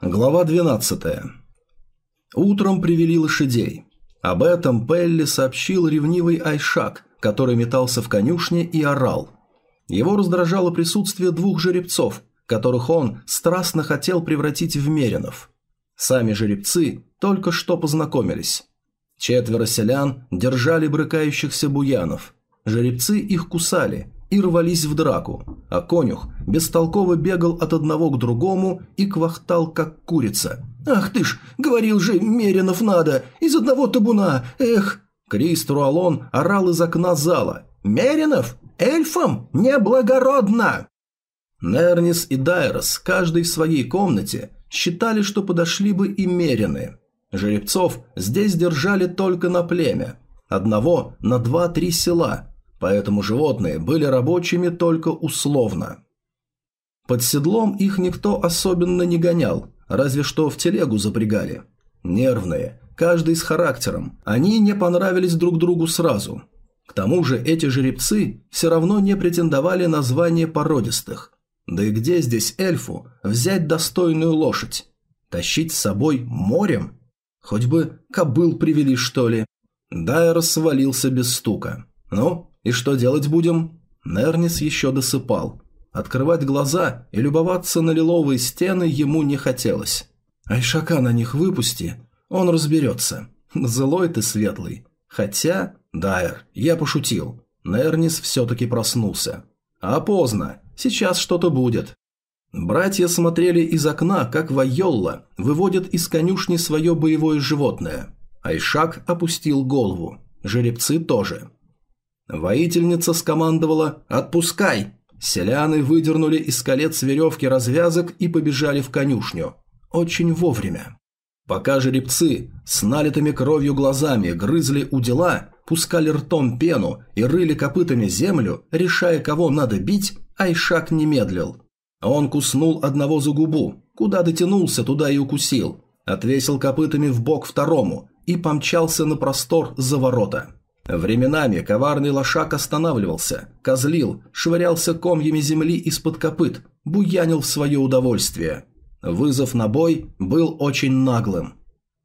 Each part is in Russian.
Глава 12. Утром привели лошадей. Об этом Пелли сообщил ревнивый Айшак, который метался в конюшне и орал. Его раздражало присутствие двух жеребцов, которых он страстно хотел превратить в меринов. Сами жеребцы только что познакомились. Четверо селян держали брыкающихся буянов. Жеребцы их кусали, и рвались в драку, а конюх бестолково бегал от одного к другому и квахтал, как курица. «Ах ты ж, говорил же, Меринов надо, из одного табуна, эх!» Крис Труалон орал из окна зала. «Меринов? Эльфам? Неблагородно!» Нернис и Дайрос, каждый в своей комнате, считали, что подошли бы и Мерины. Жеребцов здесь держали только на племя. Одного на два-три села, поэтому животные были рабочими только условно. Под седлом их никто особенно не гонял, разве что в телегу запрягали. Нервные, каждый с характером, они не понравились друг другу сразу. К тому же эти жеребцы все равно не претендовали на звание породистых. Да и где здесь эльфу взять достойную лошадь? Тащить с собой морем? Хоть бы кобыл привели, что ли? Дайер свалился без стука. Ну, «И что делать будем?» Нернис еще досыпал. Открывать глаза и любоваться на лиловые стены ему не хотелось. «Айшака на них выпусти, он разберется. Злой ты светлый. Хотя, Дайер, я пошутил. Нернис все-таки проснулся. А поздно, сейчас что-то будет». Братья смотрели из окна, как Вайолла выводит из конюшни свое боевое животное. Айшак опустил голову. Жеребцы тоже. Воительница скомандовала «Отпускай!». Селяны выдернули из колец веревки развязок и побежали в конюшню. Очень вовремя. Пока жеребцы с налитыми кровью глазами грызли у дела, пускали ртом пену и рыли копытами землю, решая, кого надо бить, Айшак не медлил. Он куснул одного за губу, куда дотянулся, туда и укусил, отвесил копытами в бок второму и помчался на простор за ворота. Временами коварный лошак останавливался, козлил, швырялся комьями земли из-под копыт, буянил в свое удовольствие. Вызов на бой был очень наглым.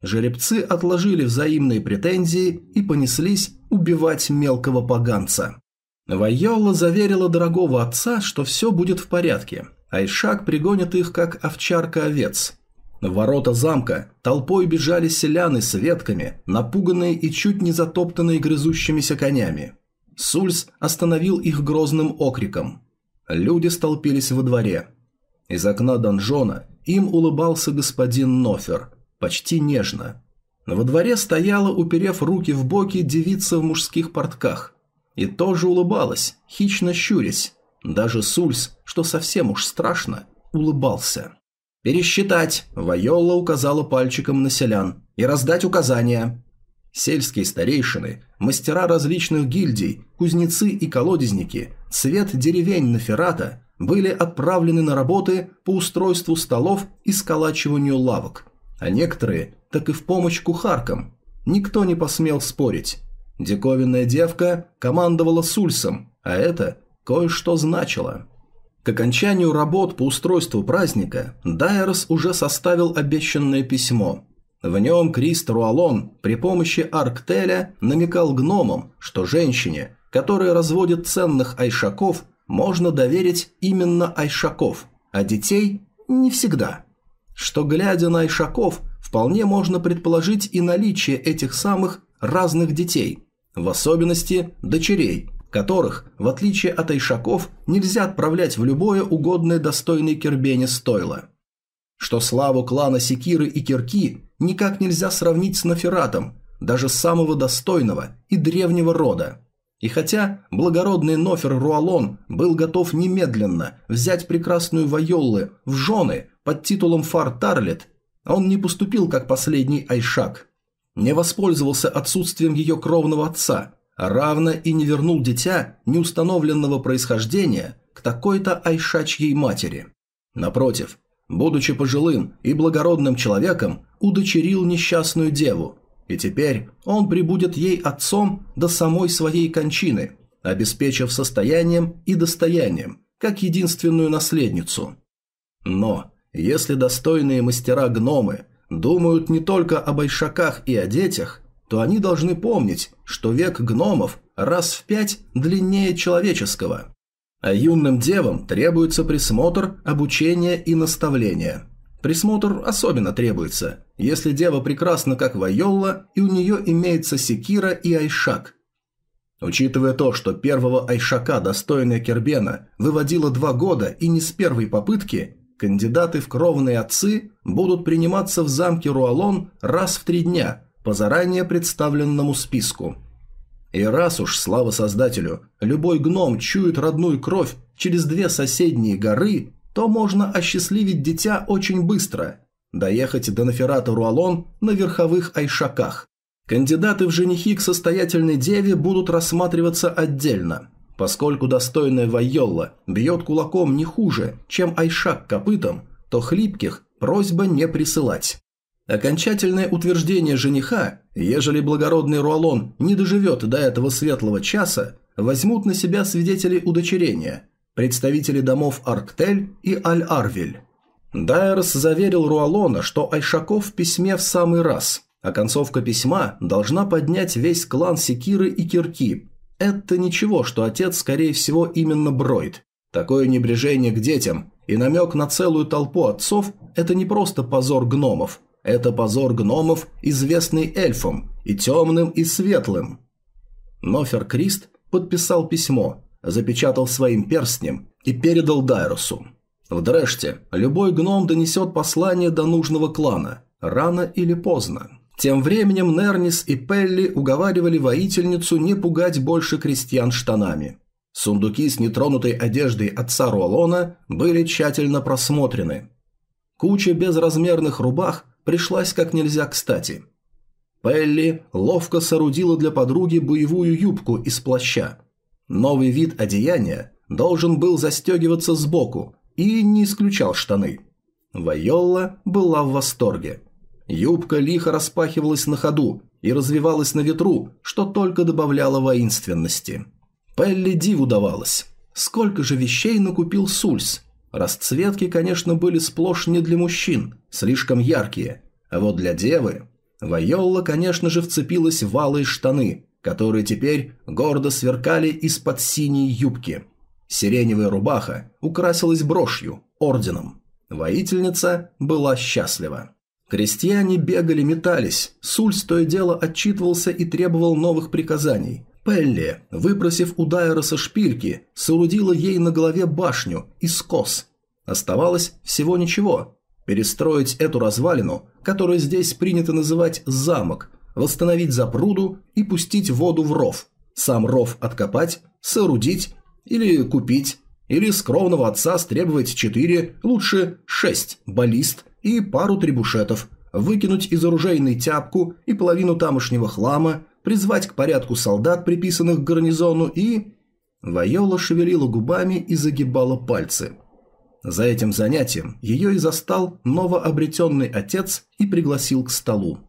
Жеребцы отложили взаимные претензии и понеслись убивать мелкого поганца. Вайола заверила дорогого отца, что все будет в порядке, а Ишак пригонит их как овчарка овец – в ворота замка толпой бежали селяны с ветками, напуганные и чуть не затоптанные грызущимися конями. Сульс остановил их грозным окриком. Люди столпились во дворе. Из окна донжона им улыбался господин Нофер, почти нежно. Во дворе стояла, уперев руки в боки, девица в мужских портках. И тоже улыбалась, хищно щурясь. Даже Сульс, что совсем уж страшно, улыбался. «Пересчитать!» – Вайолла указала пальчиком на селян. «И раздать указания!» Сельские старейшины, мастера различных гильдий, кузнецы и колодезники, цвет деревень Наферата были отправлены на работы по устройству столов и сколачиванию лавок, а некоторые так и в помощь кухаркам. Никто не посмел спорить. Диковинная девка командовала Сульсом, а это кое-что значило. К окончанию работ по устройству праздника Дайерс уже составил обещанное письмо. В нем Крист Руалон при помощи Арктеля намекал гномам, что женщине, которая разводит ценных айшаков, можно доверить именно айшаков, а детей – не всегда. Что, глядя на айшаков, вполне можно предположить и наличие этих самых разных детей, в особенности дочерей, которых, в отличие от айшаков, нельзя отправлять в любое угодное достойной Кербене стойло. Что славу клана Секиры и Кирки никак нельзя сравнить с Нафератом, даже самого достойного и древнего рода. И хотя благородный Нофер Руалон был готов немедленно взять прекрасную Вайоллы в жены под титулом Фар Тарлет, он не поступил как последний Айшак. Не воспользовался отсутствием ее кровного отца – равно и не вернул дитя неустановленного происхождения к такой-то айшачьей матери. Напротив, будучи пожилым и благородным человеком, удочерил несчастную деву, и теперь он прибудет ей отцом до самой своей кончины, обеспечив состоянием и достоянием, как единственную наследницу. Но Если достойные мастера-гномы думают не только об айшаках и о детях, то они должны помнить, что век гномов раз в пять длиннее человеческого. А юным девам требуется присмотр, обучение и наставление. Присмотр особенно требуется, если дева прекрасна как Вайолла и у нее имеется секира и айшак. Учитывая то, что первого айшака достойная Кербена выводила два года и не с первой попытки, кандидаты в кровные отцы будут приниматься в замке Руалон раз в три дня по заранее представленному списку. И раз уж, слава создателю, любой гном чует родную кровь через две соседние горы, то можно осчастливить дитя очень быстро, доехать до Наферата Руалон на верховых айшаках. Кандидаты в женихи к состоятельной деве будут рассматриваться отдельно, поскольку достойная Вайолла бьет кулаком не хуже, чем айшак копытом, то хлипких просьба не присылать. Окончательное утверждение жениха, ежели благородный Руалон не доживет до этого светлого часа, возьмут на себя свидетели удочерения, представители домов Арктель и Аль-Арвель. Дайерс заверил Руалона, что Айшаков в письме в самый раз, а концовка письма должна поднять весь клан Секиры и Кирки. Это ничего, что отец, скорее всего, именно Бройд. Такое небрежение к детям и намек на целую толпу отцов – это не просто позор гномов – это позор гномов, известный эльфам, и темным, и светлым. Нофер Крист подписал письмо, запечатал своим перстнем и передал Дайрусу. В Дрэште любой гном донесет послание до нужного клана, рано или поздно. Тем временем Нернис и Пелли уговаривали воительницу не пугать больше крестьян штанами. Сундуки с нетронутой одеждой отца Руалона были тщательно просмотрены. Куча безразмерных рубах пришлась как нельзя кстати. Пелли ловко соорудила для подруги боевую юбку из плаща. Новый вид одеяния должен был застегиваться сбоку и не исключал штаны. Вайолла была в восторге. Юбка лихо распахивалась на ходу и развивалась на ветру, что только добавляло воинственности. Пелли диву давалась. Сколько же вещей накупил Сульс, Расцветки, конечно, были сплошь не для мужчин, слишком яркие, а вот для девы... Вайолла, конечно же, вцепилась в алые штаны, которые теперь гордо сверкали из-под синей юбки. Сиреневая рубаха украсилась брошью, орденом. Воительница была счастлива. Крестьяне бегали, метались, Сульс то и дело отчитывался и требовал новых приказаний. Пелли, выпросив у Дайроса шпильки, соорудила ей на голове башню из кос. Оставалось всего ничего. Перестроить эту развалину, которую здесь принято называть замок, восстановить запруду и пустить воду в ров. Сам ров откопать, соорудить или купить, или с кровного отца стребовать четыре, лучше шесть баллист и пару требушетов, выкинуть из оружейной тяпку и половину тамошнего хлама, призвать к порядку солдат, приписанных к гарнизону, и... Вайола шевелила губами и загибала пальцы. За этим занятием ее и застал новообретенный отец и пригласил к столу.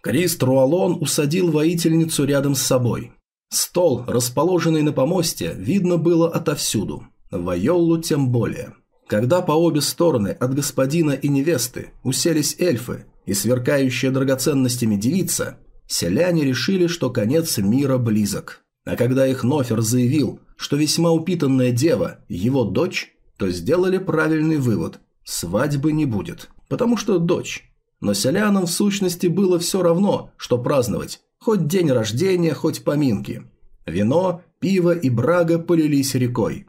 Крист Руалон усадил воительницу рядом с собой. Стол, расположенный на помосте, видно было отовсюду. Вайоллу тем более. Когда по обе стороны от господина и невесты уселись эльфы и сверкающая драгоценностями девица, Селяне решили, что конец мира близок. А когда их Нофер заявил, что весьма упитанная дева – его дочь, то сделали правильный вывод – свадьбы не будет, потому что дочь. Но селянам в сущности было все равно, что праздновать, хоть день рождения, хоть поминки. Вино, пиво и брага полились рекой.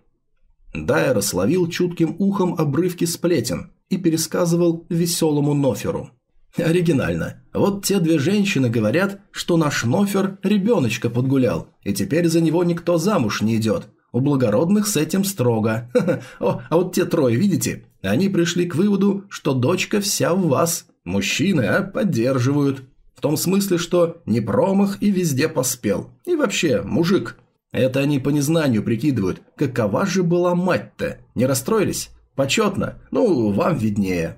Дайра словил чутким ухом обрывки сплетен и пересказывал веселому Ноферу – Оригинально. Вот те две женщины говорят, что наш Нофер ребеночка подгулял, и теперь за него никто замуж не идет. У благородных с этим строго. О, а вот те трое, видите? Они пришли к выводу, что дочка вся в вас. Мужчины, а, поддерживают. В том смысле, что не промах и везде поспел. И вообще, мужик. Это они по незнанию прикидывают, какова же была мать-то. Не расстроились? Почетно. Ну, вам виднее.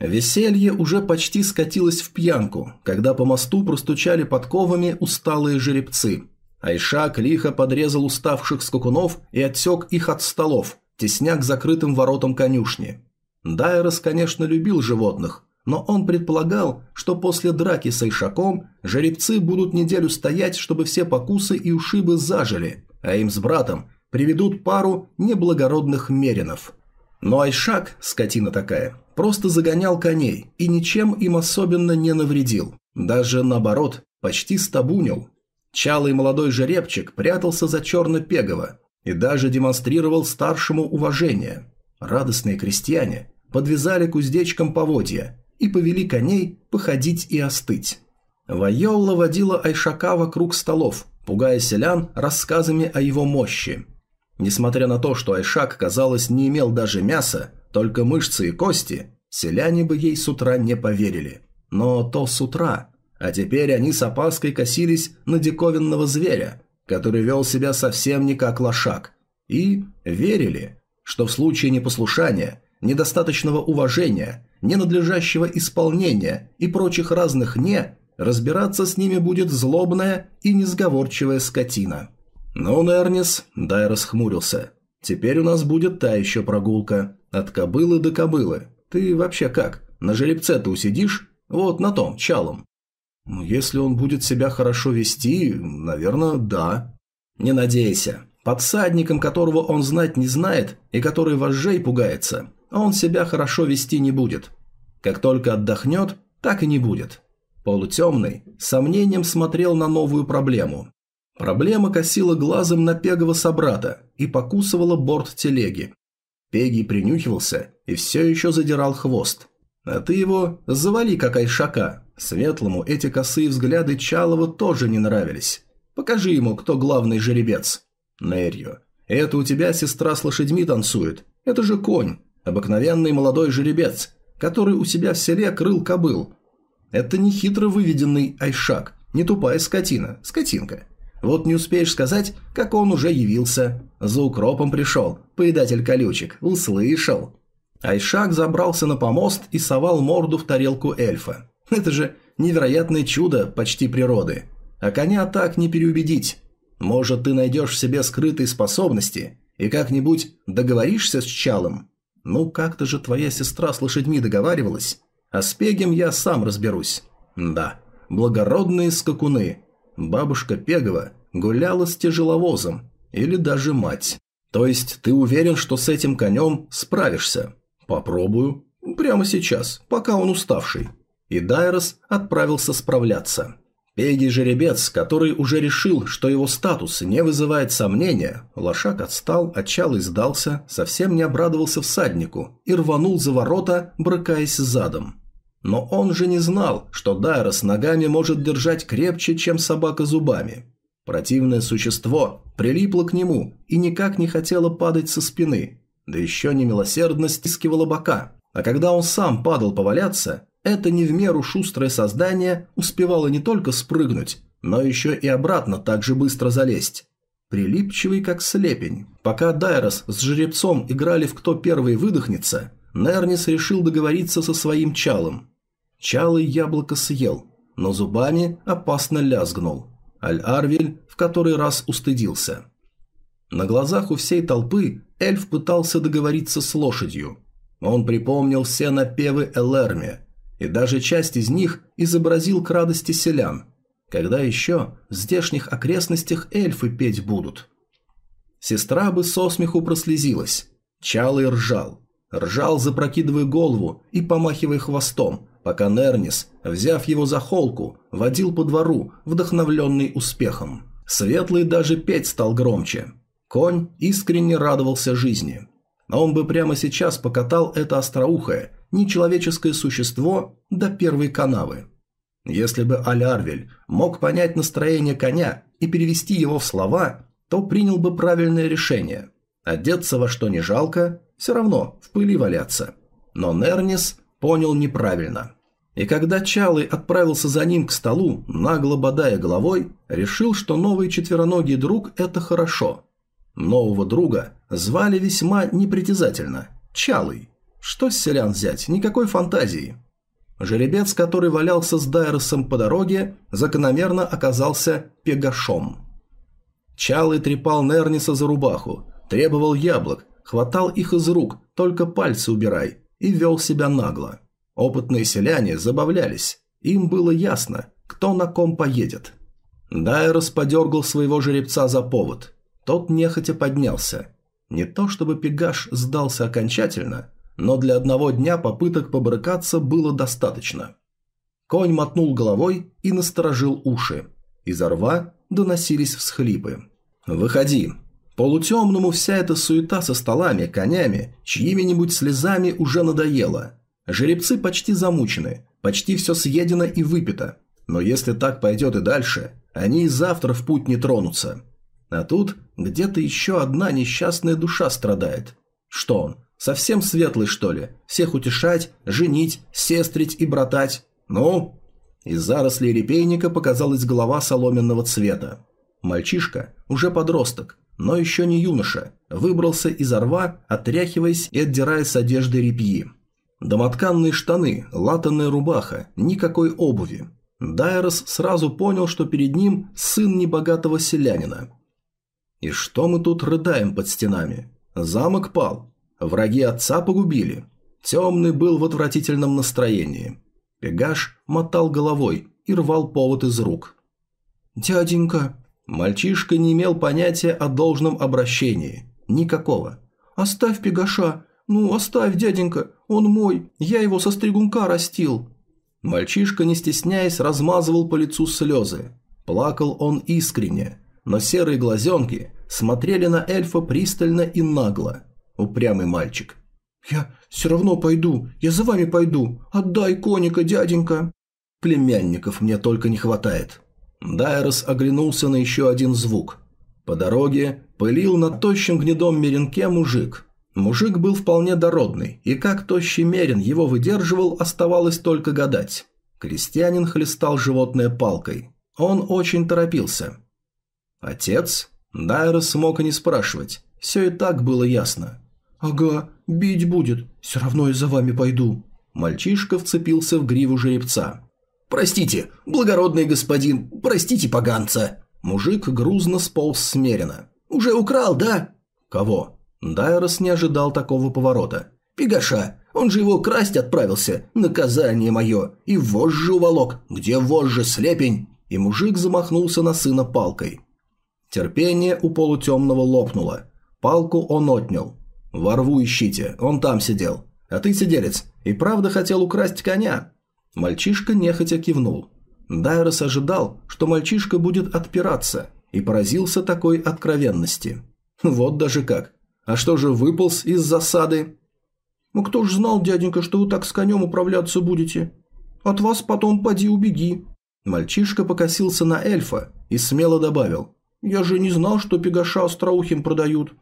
Веселье уже почти скатилось в пьянку, когда по мосту простучали подковами усталые жеребцы. Айшак лихо подрезал уставших скакунов и отсек их от столов, тесня к закрытым воротам конюшни. Дайрос, конечно, любил животных, но он предполагал, что после драки с Айшаком жеребцы будут неделю стоять, чтобы все покусы и ушибы зажили, а им с братом приведут пару неблагородных меринов. Но Айшак, скотина такая, просто загонял коней и ничем им особенно не навредил. Даже наоборот, почти стабунил. Чалый молодой жеребчик прятался за черно-пегово и даже демонстрировал старшему уважение. Радостные крестьяне подвязали к уздечкам поводья и повели коней походить и остыть. Вайолла водила Айшака вокруг столов, пугая селян рассказами о его мощи. Несмотря на то, что Айшак, казалось, не имел даже мяса, только мышцы и кости, селяне бы ей с утра не поверили. Но то с утра. А теперь они с опаской косились на диковинного зверя, который вел себя совсем не как лошак. И верили, что в случае непослушания, недостаточного уважения, ненадлежащего исполнения и прочих разных «не», разбираться с ними будет злобная и несговорчивая скотина. «Ну, Нернис», – Дай расхмурился, – «теперь у нас будет та еще прогулка. От кобылы до кобылы. Ты вообще как? На жеребце-то усидишь? Вот на том, чалом». «Ну, «Если он будет себя хорошо вести, наверное, да». «Не надейся. Под всадником, которого он знать не знает и который вожжей пугается, он себя хорошо вести не будет. Как только отдохнет, так и не будет». Полутемный с сомнением смотрел на новую проблему. Проблема косила глазом на Пегова собрата и покусывала борт телеги. Пегий принюхивался и все еще задирал хвост. А ты его завали как айшака. Светлому эти косые взгляды Чалова тоже не нравились. Покажи ему, кто главный жеребец. Нерью. Это у тебя сестра с лошадьми танцует. Это же конь. Обыкновенный молодой жеребец, который у себя в селе крыл кобыл. Это не хитро выведенный айшак, не тупая скотина, скотинка. Вот не успеешь сказать, как он уже явился. За укропом пришел, поедатель колючек, услышал. Айшак забрался на помост и совал морду в тарелку эльфа. Это же невероятное чудо почти природы. А коня так не переубедить. Может, ты найдешь в себе скрытые способности и как-нибудь договоришься с Чалом? Ну, как-то же твоя сестра с лошадьми договаривалась. А с Пегем я сам разберусь. Да, благородные скакуны. Бабушка Пегова гуляла с тяжеловозом. Или даже мать. То есть ты уверен, что с этим конем справишься? Попробую. Прямо сейчас, пока он уставший. И Дайрос отправился справляться. Пеги жеребец, который уже решил, что его статус не вызывает сомнения, лошак отстал, отчал и сдался, совсем не обрадовался всаднику и рванул за ворота, брыкаясь задом. Но он же не знал, что Дайрос ногами может держать крепче, чем собака зубами. Противное существо прилипло к нему и никак не хотело падать со спины, да еще немилосердно стискивало бока. А когда он сам падал поваляться, это не в меру шустрое создание успевало не только спрыгнуть, но еще и обратно так же быстро залезть. Прилипчивый как слепень. Пока Дайрос с жеребцом играли в кто первый выдохнется, Нернис решил договориться со своим чалом. Чалый яблоко съел, но зубами опасно лязгнул. Аль-Арвель в который раз устыдился. На глазах у всей толпы эльф пытался договориться с лошадью. Он припомнил все напевы Элэрме, и даже часть из них изобразил к радости селян. Когда еще в здешних окрестностях эльфы петь будут? Сестра бы со смеху прослезилась. Чалый ржал. Ржал, запрокидывая голову и помахивая хвостом, пока Нернис, взяв его за холку, водил по двору, вдохновленный успехом. Светлый даже петь стал громче. Конь искренне радовался жизни. Но он бы прямо сейчас покатал это остроухое, нечеловеческое существо до первой канавы. Если бы Алярвель мог понять настроение коня и перевести его в слова, то принял бы правильное решение. Одеться во что не жалко, все равно в пыли валяться. Но Нернис понял неправильно. И когда Чалый отправился за ним к столу, нагло бодая головой, решил, что новый четвероногий друг – это хорошо. Нового друга звали весьма непритязательно – Чалый. Что с селян взять? Никакой фантазии. Жеребец, который валялся с Дайросом по дороге, закономерно оказался пегашом. Чалый трепал Нерниса за рубаху, требовал яблок, хватал их из рук, только пальцы убирай, и вел себя нагло. Опытные селяне забавлялись. Им было ясно, кто на ком поедет. Дайрос подергал своего жеребца за повод. Тот нехотя поднялся. Не то чтобы Пегаш сдался окончательно, но для одного дня попыток побрыкаться было достаточно. Конь мотнул головой и насторожил уши. Изо рва доносились всхлипы. «Выходи!» Полутемному вся эта суета со столами, конями, чьими-нибудь слезами уже надоела. Жеребцы почти замучены, почти все съедено и выпито. Но если так пойдет и дальше, они и завтра в путь не тронутся. А тут где-то еще одна несчастная душа страдает. Что он, совсем светлый, что ли? Всех утешать, женить, сестрить и братать? Ну? Из зарослей репейника показалась голова соломенного цвета. Мальчишка, уже подросток, но еще не юноша, выбрался из рва, отряхиваясь и отдирая с одежды репьи. Домотканные штаны, латанная рубаха, никакой обуви. Дайрос сразу понял, что перед ним сын небогатого селянина. И что мы тут рыдаем под стенами? Замок пал. Враги отца погубили. Темный был в отвратительном настроении. Пегаш мотал головой и рвал повод из рук. «Дяденька!» Мальчишка не имел понятия о должном обращении. Никакого. «Оставь Пегаша! Ну, оставь, дяденька! Он мой! Я его со стригунка растил!» Мальчишка, не стесняясь, размазывал по лицу слезы. Плакал он искренне, но серые глазенки смотрели на эльфа пристально и нагло. Упрямый мальчик. «Я все равно пойду, я за вами пойду. Отдай коника, дяденька!» «Племянников мне только не хватает». Дайрос оглянулся на еще один звук. По дороге пылил на тощем гнедом меренке мужик. Мужик был вполне дородный, и как тощий мерин его выдерживал, оставалось только гадать. Крестьянин хлестал животное палкой. Он очень торопился. «Отец?» Дайрос смог и не спрашивать. Все и так было ясно. «Ага, бить будет. Все равно я за вами пойду». Мальчишка вцепился в гриву жеребца. «Простите, благородный господин, простите поганца!» Мужик грузно сполз смеренно. «Уже украл, да?» «Кого?» Дайрос не ожидал такого поворота. «Пегаша, он же его красть отправился, наказание мое, и вожжи уволок, где вожжи, слепень?» И мужик замахнулся на сына палкой. Терпение у полутемного лопнуло. Палку он отнял. «Ворву ищите, он там сидел. А ты, сиделец, и правда хотел украсть коня?» Мальчишка нехотя кивнул. Дайрос ожидал, что мальчишка будет отпираться, и поразился такой откровенности. Вот даже как. А что же выполз из засады? «Ну кто ж знал, дяденька, что вы так с конем управляться будете? От вас потом поди убеги». Мальчишка покосился на эльфа и смело добавил. «Я же не знал, что пегаша остроухим продают».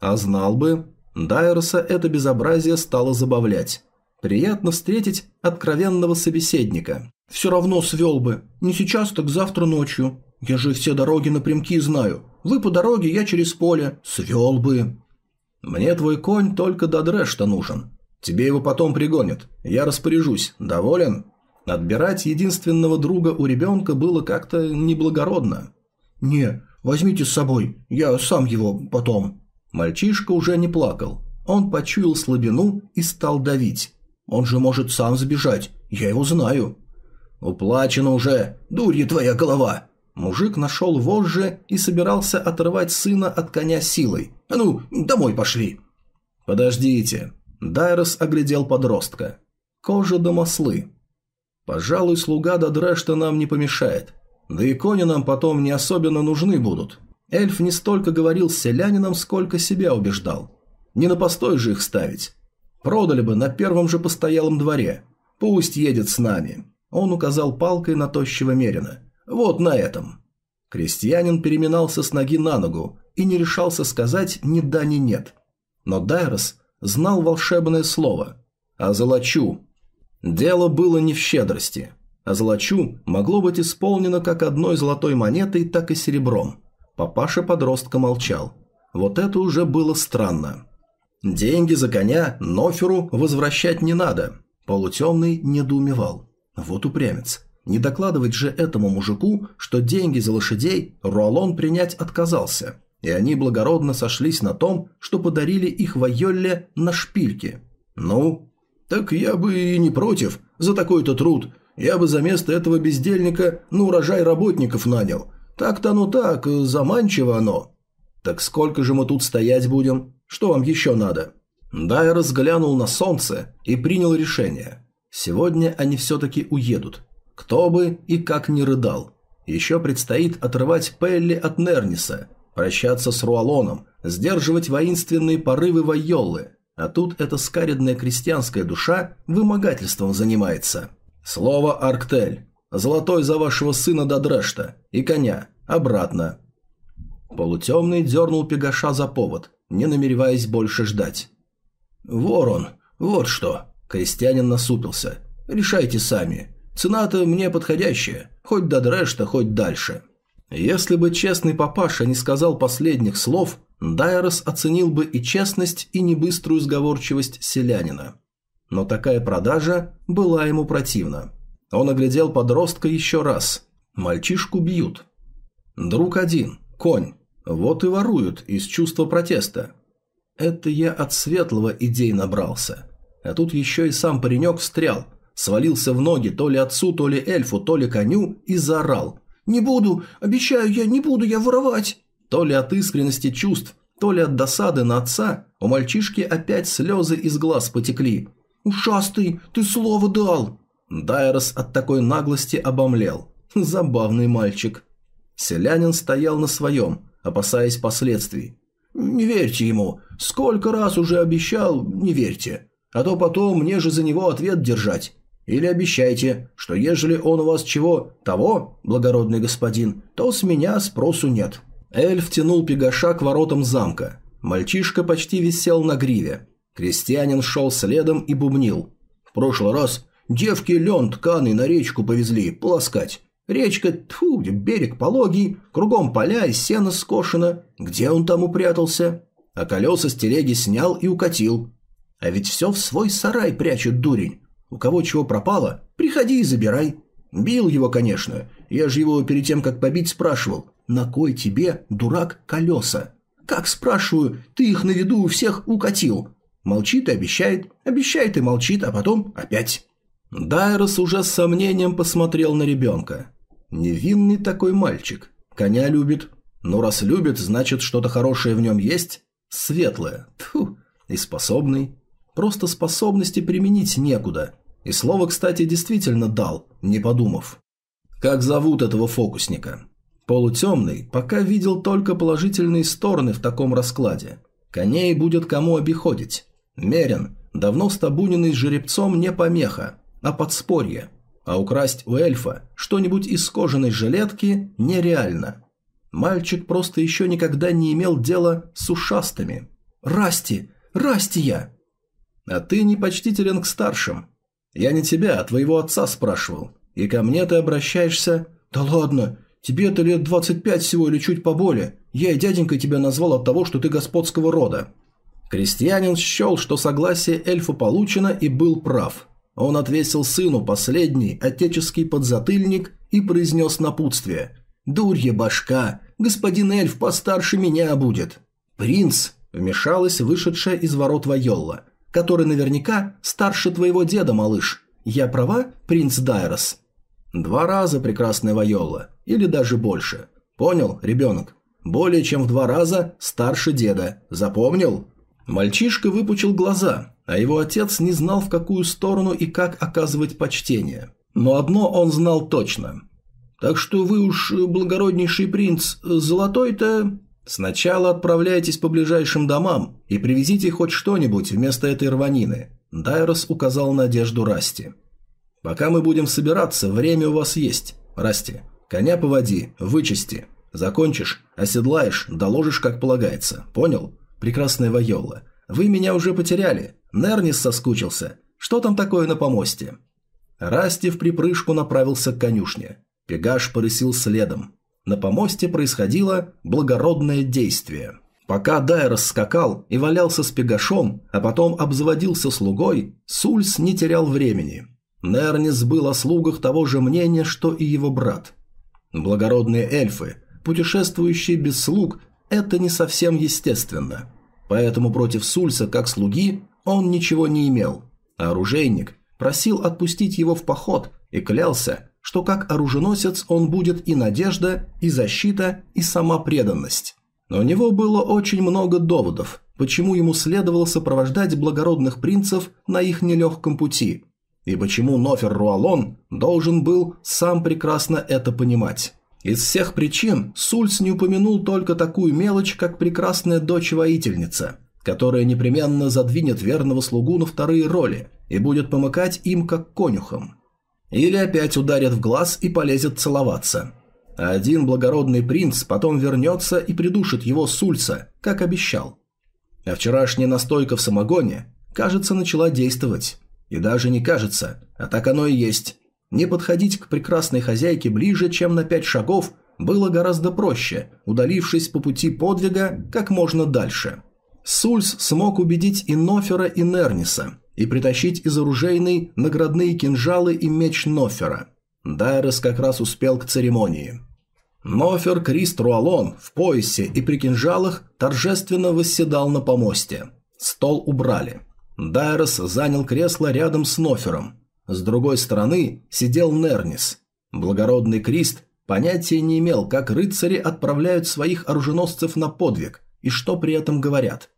«А знал бы». Дайроса это безобразие стало забавлять. Приятно встретить откровенного собеседника. «Все равно свел бы. Не сейчас, так завтра ночью. Я же все дороги напрямки знаю. Вы по дороге, я через поле. Свел бы». «Мне твой конь только до Дрэшта нужен. Тебе его потом пригонят. Я распоряжусь. Доволен?» Отбирать единственного друга у ребенка было как-то неблагородно. «Не, возьмите с собой. Я сам его потом». Мальчишка уже не плакал. Он почуял слабину и стал давить. Он же может сам сбежать, я его знаю». «Уплачено уже, дурья твоя голова!» Мужик нашел вожжи и собирался отрывать сына от коня силой. «А ну, домой пошли!» «Подождите!» Дайрос оглядел подростка. «Кожа до маслы. Пожалуй, слуга до Дрэшта нам не помешает. Да и кони нам потом не особенно нужны будут. Эльф не столько говорил с селянином, сколько себя убеждал. Не на постой же их ставить. Продали бы на первом же постоялом дворе. Пусть едет с нами. Он указал палкой на тощего Мерина. Вот на этом. Крестьянин переминался с ноги на ногу и не решался сказать ни да, ни нет. Но Дайрос знал волшебное слово. «Озолочу». Дело было не в щедрости. Озолочу могло быть исполнено как одной золотой монетой, так и серебром. Папаша подростка молчал. Вот это уже было странно. Деньги за коня Ноферу возвращать не надо. Полутемный недоумевал. Вот упрямец. Не докладывать же этому мужику, что деньги за лошадей Руалон принять отказался, и они благородно сошлись на том, что подарили их Вайолле на шпильке. Ну, Так я бы и не против, за такой-то труд. Я бы за место этого бездельника на урожай работников нанял. Так-то оно так, заманчиво оно. Так сколько же мы тут стоять будем? Что вам еще надо? Дай разглянул на солнце и принял решение. Сегодня они все-таки уедут. Кто бы и как не рыдал. Еще предстоит отрывать Пелли от Нерниса, прощаться с Руалоном, сдерживать воинственные порывы Вайоллы. А тут эта скаридная крестьянская душа вымогательством занимается. Слово «Арктель». Золотой за вашего сына Дадрешта. И коня. Обратно. Полутемный дернул Пегаша за повод, не намереваясь больше ждать. «Ворон, вот что!» Крестьянин насупился. «Решайте сами. Цена-то мне подходящая, хоть до Дрешта, хоть дальше. Если бы честный папаша не сказал последних слов, Дайрос оценил бы и честность, и небыструю сговорчивость селянина. Но такая продажа была ему противна. Он оглядел подростка еще раз. Мальчишку бьют. Друг один, конь. Вот и воруют из чувства протеста. Это я от светлого идей набрался. А тут еще и сам паренек встрял, свалился в ноги то ли отцу, то ли эльфу, то ли коню и заорал. «Не буду! Обещаю я, не буду я воровать!» То ли от искренности чувств, то ли от досады на отца, у мальчишки опять слезы из глаз потекли. «Ушастый, ты слово дал!» Дайрос от такой наглости обомлел. Забавный мальчик. Селянин стоял на своем, опасаясь последствий. «Не верьте ему. Сколько раз уже обещал, не верьте. А то потом мне же за него ответ держать. Или обещайте, что ежели он у вас чего того, благородный господин, то с меня спросу нет». Эльф тянул пегаша к воротам замка. Мальчишка почти висел на гриве. Крестьянин шел следом и бубнил. «В прошлый раз девки лен тканый на речку повезли, полоскать. Речка, тьфу, берег пологий, кругом поля и сено скошено. Где он там упрятался? А колеса с телеги снял и укатил. А ведь все в свой сарай прячет дурень. У кого чего пропало, приходи и забирай. Бил его, конечно. Я же его перед тем, как побить, спрашивал. На кой тебе, дурак, колеса? Как, спрашиваю, ты их на виду у всех укатил? Молчит и обещает, обещает и молчит, а потом опять. Дайрос уже с сомнением посмотрел на ребенка. Невинный такой мальчик. Коня любит. Ну, раз любит, значит, что-то хорошее в нем есть. Светлое. Тьфу. И способный. Просто способности применить некуда. И слово, кстати, действительно дал, не подумав. Как зовут этого фокусника? Полутемный пока видел только положительные стороны в таком раскладе. Коней будет кому обиходить. Мерен, давно стабуненный жеребцом, не помеха, а подспорье. А украсть у эльфа что-нибудь из кожаной жилетки нереально. Мальчик просто еще никогда не имел дела с ушастыми. «Расти! Расти я!» «А ты непочтителен к старшим. Я не тебя, а твоего отца спрашивал. И ко мне ты обращаешься...» «Да ладно, тебе-то лет 25 всего или чуть поболее. Я и дяденькой тебя назвал от того, что ты господского рода». Крестьянин счел, что согласие эльфа получено и был прав. Он отвесил сыну последний отеческий подзатыльник и произнес напутствие. «Дурья башка, господин эльф постарше меня будет». «Принц», – вмешалась вышедшая из ворот Вайолла – который наверняка старше твоего деда, малыш. Я права, принц Дайрос?» «Два раза, прекрасная Вайола, или даже больше. Понял, ребенок? Более чем в два раза старше деда. Запомнил?» Мальчишка выпучил глаза, а его отец не знал, в какую сторону и как оказывать почтение. Но одно он знал точно. «Так что вы уж, благороднейший принц, золотой-то...» Сначала отправляйтесь по ближайшим домам и привезите хоть что-нибудь вместо этой рванины. Дайрос указал на одежду Расти. Пока мы будем собираться, время у вас есть. Расти, коня поводи, вычисти. Закончишь, оседлаешь, доложишь, как полагается. Понял? Прекрасная Вайола. Вы меня уже потеряли. Нернис соскучился. Что там такое на помосте? Расти в припрыжку направился к конюшне. Пегаш порысил следом. На помосте происходило благородное действие. Пока Дайрос скакал и валялся с пегашом, а потом обзаводился слугой, Сульс не терял времени. Нернис был о слугах того же мнения, что и его брат. Благородные эльфы, путешествующие без слуг, это не совсем естественно. Поэтому против Сульса, как слуги, он ничего не имел. Оружейник просил отпустить его в поход и клялся, что как оруженосец он будет и надежда, и защита, и сама преданность. Но у него было очень много доводов, почему ему следовало сопровождать благородных принцев на их нелегком пути, и почему Нофер Руалон должен был сам прекрасно это понимать. Из всех причин Сульс не упомянул только такую мелочь, как прекрасная дочь-воительница, которая непременно задвинет верного слугу на вторые роли и будет помыкать им как конюхом. Или опять ударит в глаз и полезет целоваться. А один благородный принц потом вернется и придушит его Сульса, как обещал. А вчерашняя настойка в самогоне, кажется, начала действовать. И даже не кажется, а так оно и есть. Не подходить к прекрасной хозяйке ближе, чем на пять шагов, было гораздо проще, удалившись по пути подвига как можно дальше. Сульс смог убедить и Нофера, и Нерниса, и притащить из оружейной наградные кинжалы и меч Нофера. Дайрес как раз успел к церемонии. Нофер Крист Руалон в поясе и при кинжалах торжественно восседал на помосте. Стол убрали. Дайрос занял кресло рядом с Нофером. С другой стороны сидел Нернис. Благородный Крист понятия не имел, как рыцари отправляют своих оруженосцев на подвиг и что при этом говорят.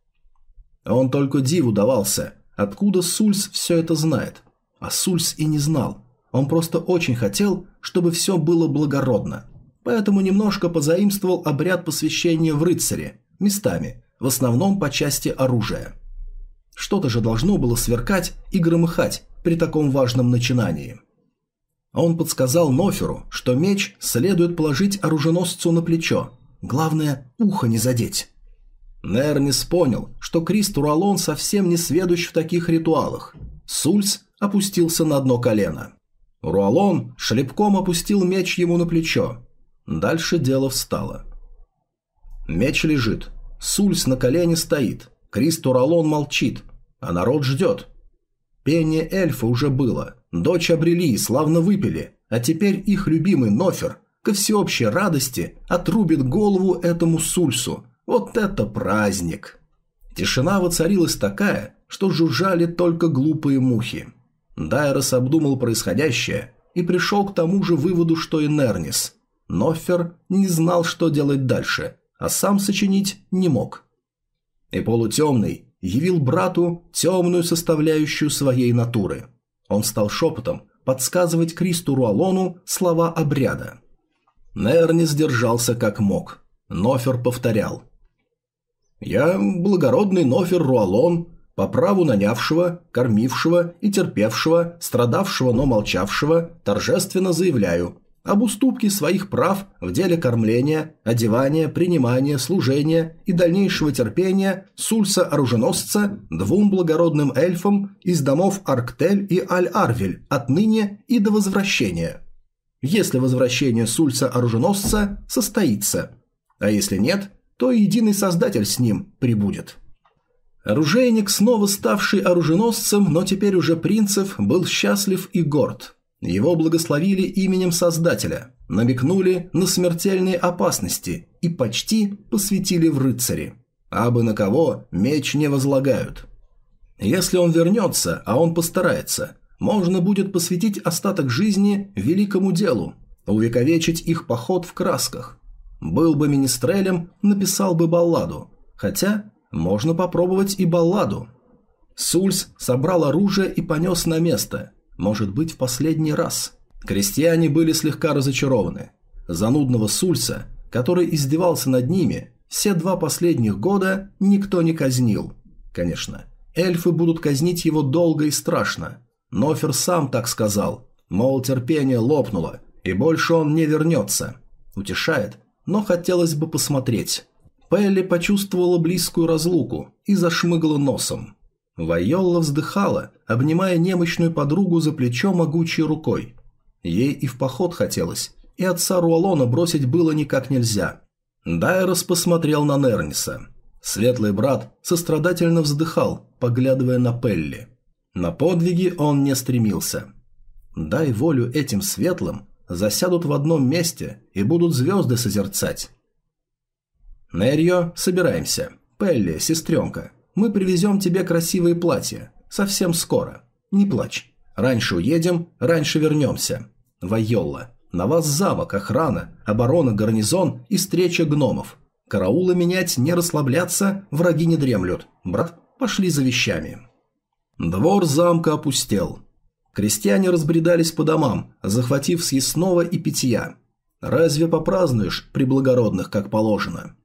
Он только диву давался, откуда Сульс все это знает. А Сульс и не знал. Он просто очень хотел, чтобы все было благородно. Поэтому немножко позаимствовал обряд посвящения в рыцаре, местами, в основном по части оружия. Что-то же должно было сверкать и громыхать при таком важном начинании. Он подсказал Ноферу, что меч следует положить оруженосцу на плечо. Главное, ухо не задеть. Нернис понял, что Крис Туралон совсем не сведущ в таких ритуалах. Сульс опустился на одно колено. Руалон шлепком опустил меч ему на плечо. Дальше дело встало. Меч лежит. Сульс на колене стоит. Крис Туралон молчит, а народ ждет. Пение эльфа уже было. Дочь обрели славно выпили, а теперь их любимый Нофер ко всеобщей радости отрубит голову этому Сульсу. Вот это праздник! Тишина воцарилась такая, что жужжали только глупые мухи. Дайрос обдумал происходящее и пришел к тому же выводу, что и Нернис. Нофер не знал, что делать дальше, а сам сочинить не мог и полутемный явил брату темную составляющую своей натуры. Он стал шепотом подсказывать Кристу Руалону слова обряда. Нер не сдержался как мог. Нофер повторял. «Я благородный Нофер Руалон, по праву нанявшего, кормившего и терпевшего, страдавшего, но молчавшего, торжественно заявляю, об уступке своих прав в деле кормления, одевания, принимания, служения и дальнейшего терпения Сульса-оруженосца двум благородным эльфам из домов Арктель и Аль-Арвель отныне и до возвращения. Если возвращение Сульса-оруженосца состоится, а если нет, то единый создатель с ним прибудет. Оружейник, снова ставший оруженосцем, но теперь уже принцев, был счастлив и горд – его благословили именем Создателя, намекнули на смертельные опасности и почти посвятили в рыцари. Абы на кого меч не возлагают. Если он вернется, а он постарается, можно будет посвятить остаток жизни великому делу, увековечить их поход в красках. Был бы министрелем, написал бы балладу, хотя можно попробовать и балладу. Сульс собрал оружие и понес на место – может быть, в последний раз. Крестьяне были слегка разочарованы. Занудного Сульса, который издевался над ними, все два последних года никто не казнил. Конечно, эльфы будут казнить его долго и страшно. Нофер сам так сказал, мол, терпение лопнуло, и больше он не вернется. Утешает, но хотелось бы посмотреть. Пелли почувствовала близкую разлуку и зашмыгала носом. Вайолла вздыхала, обнимая немощную подругу за плечо могучей рукой. Ей и в поход хотелось, и отца Руалона бросить было никак нельзя. Дайрос посмотрел на Нерниса. Светлый брат сострадательно вздыхал, поглядывая на Пелли. На подвиги он не стремился. Дай волю этим светлым, засядут в одном месте и будут звезды созерцать. Нерьо, собираемся. Пелли, сестренка, мы привезем тебе красивые платья. Совсем скоро. не плачь. Раньше уедем, раньше вернемся. Вайолла. На вас замок, охрана, оборона, гарнизон и встреча гномов. Караулы менять, не расслабляться, враги не дремлют. Брат, пошли за вещами. Двор замка опустел. Крестьяне разбредались по домам, захватив съестного и питья. Разве попразднуешь при благородных, как положено?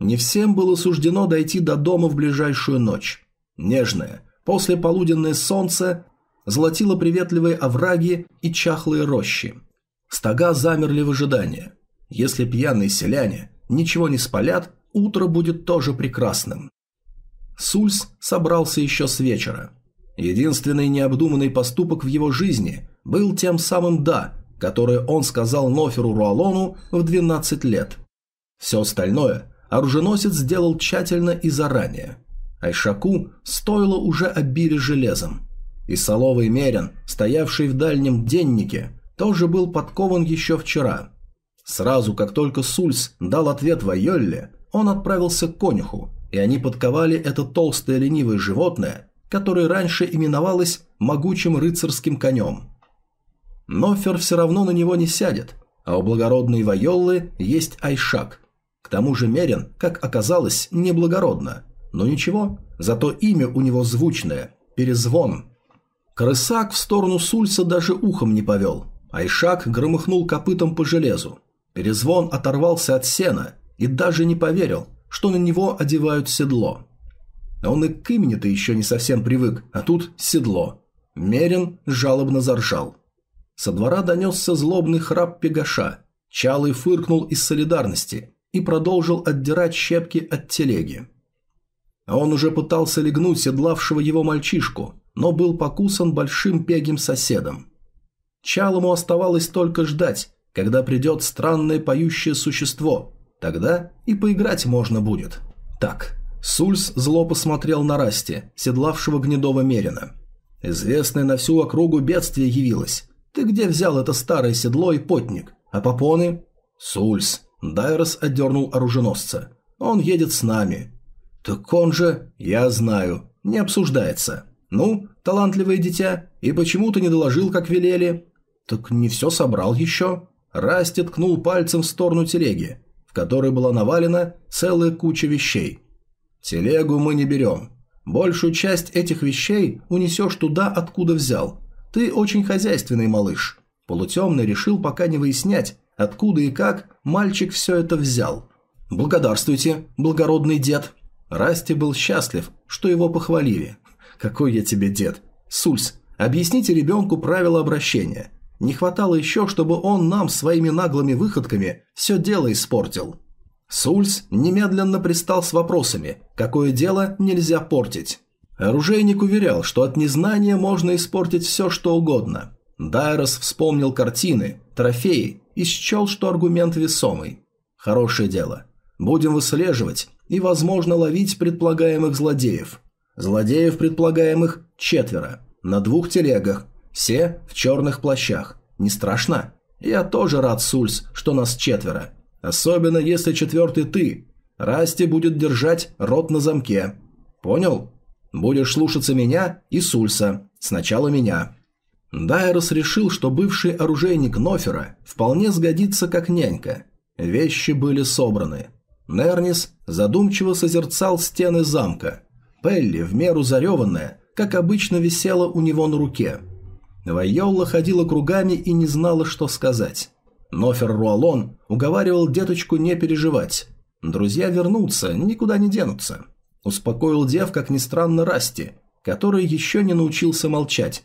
Не всем было суждено дойти до дома в ближайшую ночь. Нежное, после полуденное солнце золотило приветливые овраги и чахлые рощи. Стога замерли в ожидании. Если пьяные селяне ничего не спалят, утро будет тоже прекрасным. Сульс собрался еще с вечера. Единственный необдуманный поступок в его жизни был тем самым «да», которое он сказал Ноферу Руалону в 12 лет. Все остальное оруженосец сделал тщательно и заранее. Айшаку стоило уже обили железом. И соловый мерин, стоявший в дальнем деннике, тоже был подкован еще вчера. Сразу, как только Сульс дал ответ Вайолле, он отправился к конюху, и они подковали это толстое ленивое животное, которое раньше именовалось могучим рыцарским конем. Нофер все равно на него не сядет, а у благородной Вайоллы есть Айшак. К тому же Мерин, как оказалось, неблагородно. Но ничего, зато имя у него звучное – Перезвон. Крысак в сторону Сульса даже ухом не повел. Айшак громыхнул копытом по железу. Перезвон оторвался от сена и даже не поверил, что на него одевают седло. Он и к имени-то еще не совсем привык, а тут седло. Мерин жалобно заржал. Со двора донесся злобный храп пегаша. Чалый фыркнул из солидарности и продолжил отдирать щепки от телеги. Он уже пытался легнуть седлавшего его мальчишку, но был покусан большим пегим соседом. Чалому оставалось только ждать, когда придет странное поющее существо. Тогда и поиграть можно будет. Так, Сульс зло посмотрел на Расти, седлавшего гнедого мерина. Известное на всю округу бедствие явилось. Ты где взял это старое седло и потник? А попоны? Сульс. Дайрос отдернул оруженосца. Он едет с нами. Так он же... Я знаю. Не обсуждается. Ну, талантливое дитя, и почему ты не доложил, как велели? Так не все собрал еще. Расти ткнул пальцем в сторону телеги, в которой была навалена целая куча вещей. Телегу мы не берем. Большую часть этих вещей унесешь туда, откуда взял. Ты очень хозяйственный малыш. Полутемный решил пока не выяснять, откуда и как мальчик все это взял. Благодарствуйте, благородный дед. Расти был счастлив, что его похвалили. Какой я тебе дед. Сульс, объясните ребенку правила обращения. Не хватало еще, чтобы он нам своими наглыми выходками все дело испортил. Сульс немедленно пристал с вопросами, какое дело нельзя портить. Оружейник уверял, что от незнания можно испортить все, что угодно. Дайрос вспомнил картины, трофеи и счел, что аргумент весомый. Хорошее дело. Будем выслеживать и, возможно, ловить предполагаемых злодеев. Злодеев предполагаемых четверо. На двух телегах. Все в черных плащах. Не страшно? Я тоже рад, Сульс, что нас четверо. Особенно, если четвертый ты. Расти будет держать рот на замке. Понял? Будешь слушаться меня и Сульса. Сначала меня». Дайрос решил, что бывший оружейник Нофера вполне сгодится как нянька. Вещи были собраны. Нернис задумчиво созерцал стены замка. Пелли, в меру зареванная, как обычно висела у него на руке. Вайолла ходила кругами и не знала, что сказать. Нофер Руалон уговаривал деточку не переживать. Друзья вернутся, никуда не денутся. Успокоил дев, как ни странно, Расти, который еще не научился молчать.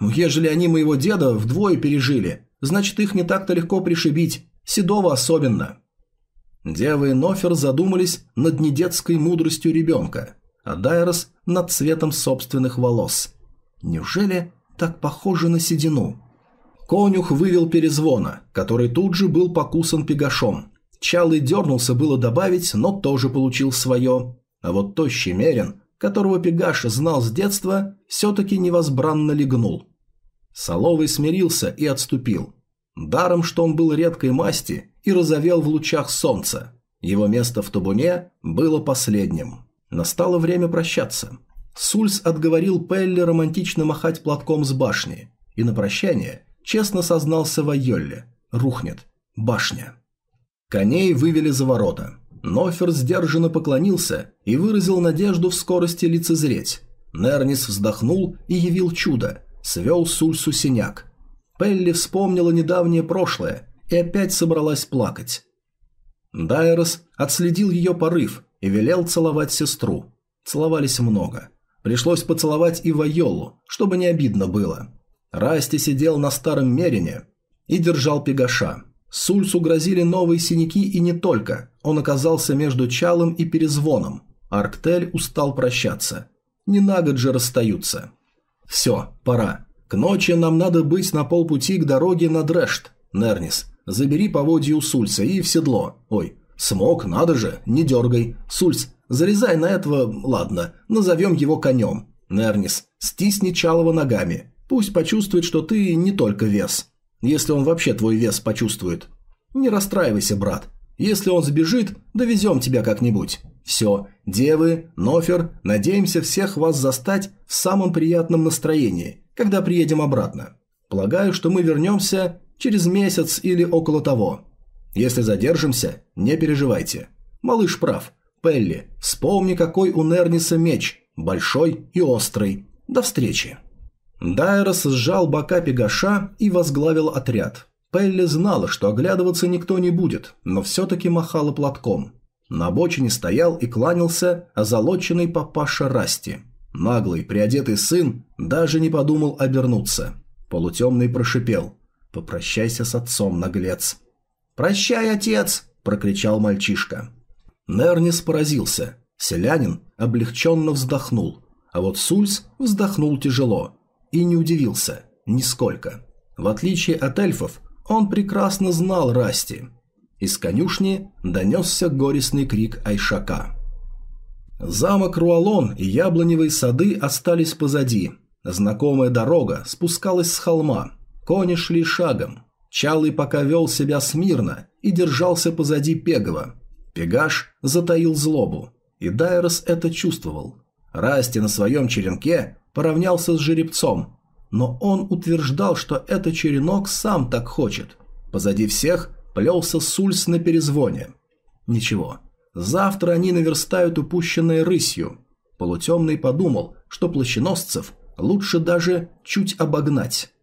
«Ну, ежели они моего деда вдвое пережили, значит, их не так-то легко пришибить, Седова особенно». Дева и Нофер задумались над недетской мудростью ребенка, а Дайрос над цветом собственных волос. Неужели так похоже на седину? Конюх вывел перезвона, который тут же был покусан пегашом. Чалый дернулся было добавить, но тоже получил свое. А вот тощий Мерин, которого Пегаш знал с детства, все-таки невозбранно легнул. Соловый смирился и отступил. Даром, что он был редкой масти и разовел в лучах солнца. Его место в табуне было последним. Настало время прощаться. Сульс отговорил Пелли романтично махать платком с башни, и на прощание честно сознался Вайолле. Рухнет. Башня. Коней вывели за ворота. Нофер сдержанно поклонился и выразил надежду в скорости лицезреть. Нернис вздохнул и явил чудо. Свел Сульсу синяк. Пелли вспомнила недавнее прошлое и опять собралась плакать. Дайрос отследил ее порыв и велел целовать сестру. Целовались много. Пришлось поцеловать и Вайолу, чтобы не обидно было. Расти сидел на старом мерине и держал пегаша. Сульсу грозили новые синяки и не только. Он оказался между Чалом и Перезвоном. Арктель устал прощаться. Не на год же расстаются. Все, пора. К ночи нам надо быть на полпути к дороге на Дрешт. Нернис, забери поводья у Сульса и в седло. Ой, смог, надо же, не дергай. Сульс, зарезай на этого, ладно, назовем его конем. Нернис, стисни Чалова ногами. Пусть почувствует, что ты не только вес. Если он вообще твой вес почувствует. Не расстраивайся, брат. Если он сбежит, довезем тебя как-нибудь. Все, девы, Нофер, надеемся всех вас застать в самом приятном настроении, когда приедем обратно. Полагаю, что мы вернемся через месяц или около того. Если задержимся, не переживайте. Малыш прав. Пелли, вспомни, какой у Нерниса меч, большой и острый. До встречи. Дайрос сжал бока Пегаша и возглавил отряд. Пелли знала, что оглядываться никто не будет, но все-таки махала платком. На обочине стоял и кланялся озолоченный папаша Расти. Наглый, приодетый сын даже не подумал обернуться. Полутемный прошипел. «Попрощайся с отцом, наглец». «Прощай, отец!» – прокричал мальчишка. Нернис поразился. Селянин облегченно вздохнул. А вот Сульс вздохнул тяжело. И не удивился. Нисколько. В отличие от эльфов, он прекрасно знал Расти. Из конюшни донесся горестный крик Айшака. Замок Руалон и яблоневые сады остались позади. Знакомая дорога спускалась с холма. Кони шли шагом. Чалый пока вел себя смирно и держался позади Пегова. Пегаш затаил злобу. И Дайрос это чувствовал. Расти на своем черенке поравнялся с жеребцом, но он утверждал, что это черенок сам так хочет. Позади всех плелся Сульс на перезвоне. Ничего, завтра они наверстают упущенное рысью. Полутемный подумал, что плащеносцев лучше даже чуть обогнать.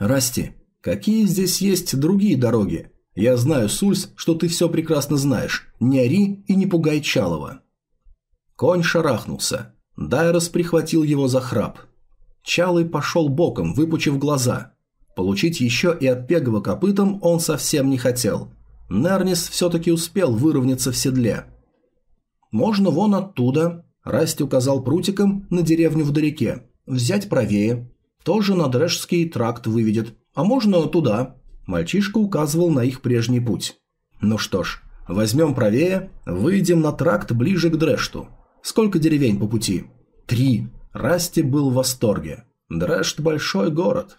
«Расти, какие здесь есть другие дороги? Я знаю, Сульс, что ты все прекрасно знаешь. Не ори и не пугай Чалова». Конь шарахнулся. Дайрос прихватил его за храп. Чалый пошел боком, выпучив глаза. Получить еще и от Пегова копытом он совсем не хотел. Нернис все-таки успел выровняться в седле. «Можно вон оттуда», – Расти указал прутиком на деревню вдалеке. «Взять правее. Тоже на Дрэшский тракт выведет. А можно туда». Мальчишка указывал на их прежний путь. «Ну что ж, возьмем правее, выйдем на тракт ближе к Дрэшту. Сколько деревень по пути? Три. Расти был в восторге. Дрэшт – большой город.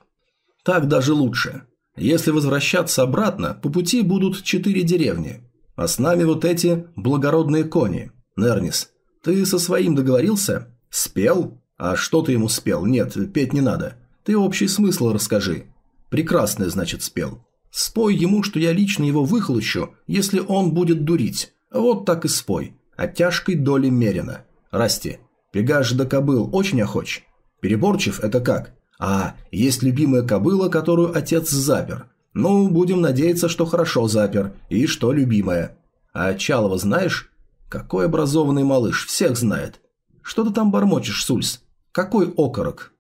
Так даже лучше. Если возвращаться обратно, по пути будут четыре деревни. А с нами вот эти благородные кони. Нернис, ты со своим договорился? Спел? А что ты ему спел? Нет, петь не надо. Ты общий смысл расскажи. Прекрасное, значит, спел. Спой ему, что я лично его выхлощу, если он будет дурить. Вот так и спой о тяжкой доле Мерина. Расти, Пегаш да кобыл очень охоч. Переборчив это как? А, есть любимая кобыла, которую отец запер. Ну, будем надеяться, что хорошо запер, и что любимая. А Чалова знаешь? Какой образованный малыш, всех знает. Что ты там бормочешь, Сульс? Какой окорок?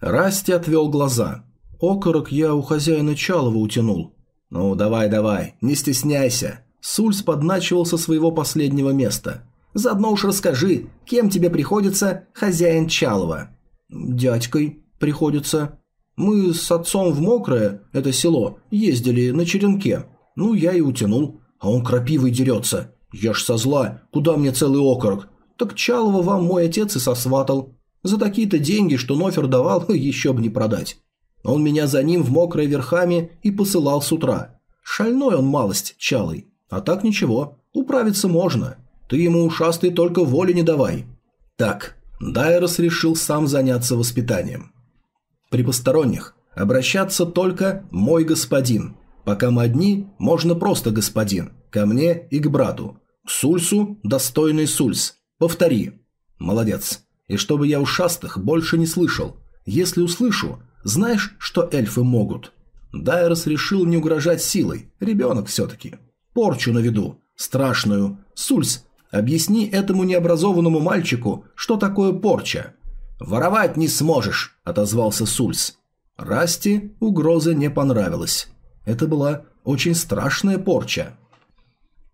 Расти отвел глаза. Окорок я у хозяина Чалова утянул. Ну, давай, давай, не стесняйся. Сульс подначивал со своего последнего места. «Заодно уж расскажи, кем тебе приходится хозяин Чалова?» «Дядькой приходится. Мы с отцом в Мокрое, это село, ездили на черенке. Ну, я и утянул. А он крапивой дерется. Я ж со зла, куда мне целый окорок? Так Чалова вам мой отец и сосватал. За такие-то деньги, что Нофер давал, еще бы не продать. Он меня за ним в Мокрое верхами и посылал с утра. Шальной он малость, Чалый. А так ничего, управиться можно. Ты ему ушастый только воли не давай. Так, Дайрос решил сам заняться воспитанием. При посторонних обращаться только «мой господин». Пока мы одни, можно просто «господин». Ко мне и к брату. К Сульсу – достойный Сульс. Повтори. Молодец. И чтобы я ушастых больше не слышал. Если услышу, знаешь, что эльфы могут? Дайрос решил не угрожать силой. Ребенок все-таки. Порчу на виду. Страшную. Сульс, объясни этому необразованному мальчику, что такое порча. «Воровать не сможешь», – отозвался Сульс. Расти угроза не понравилась. Это была очень страшная порча.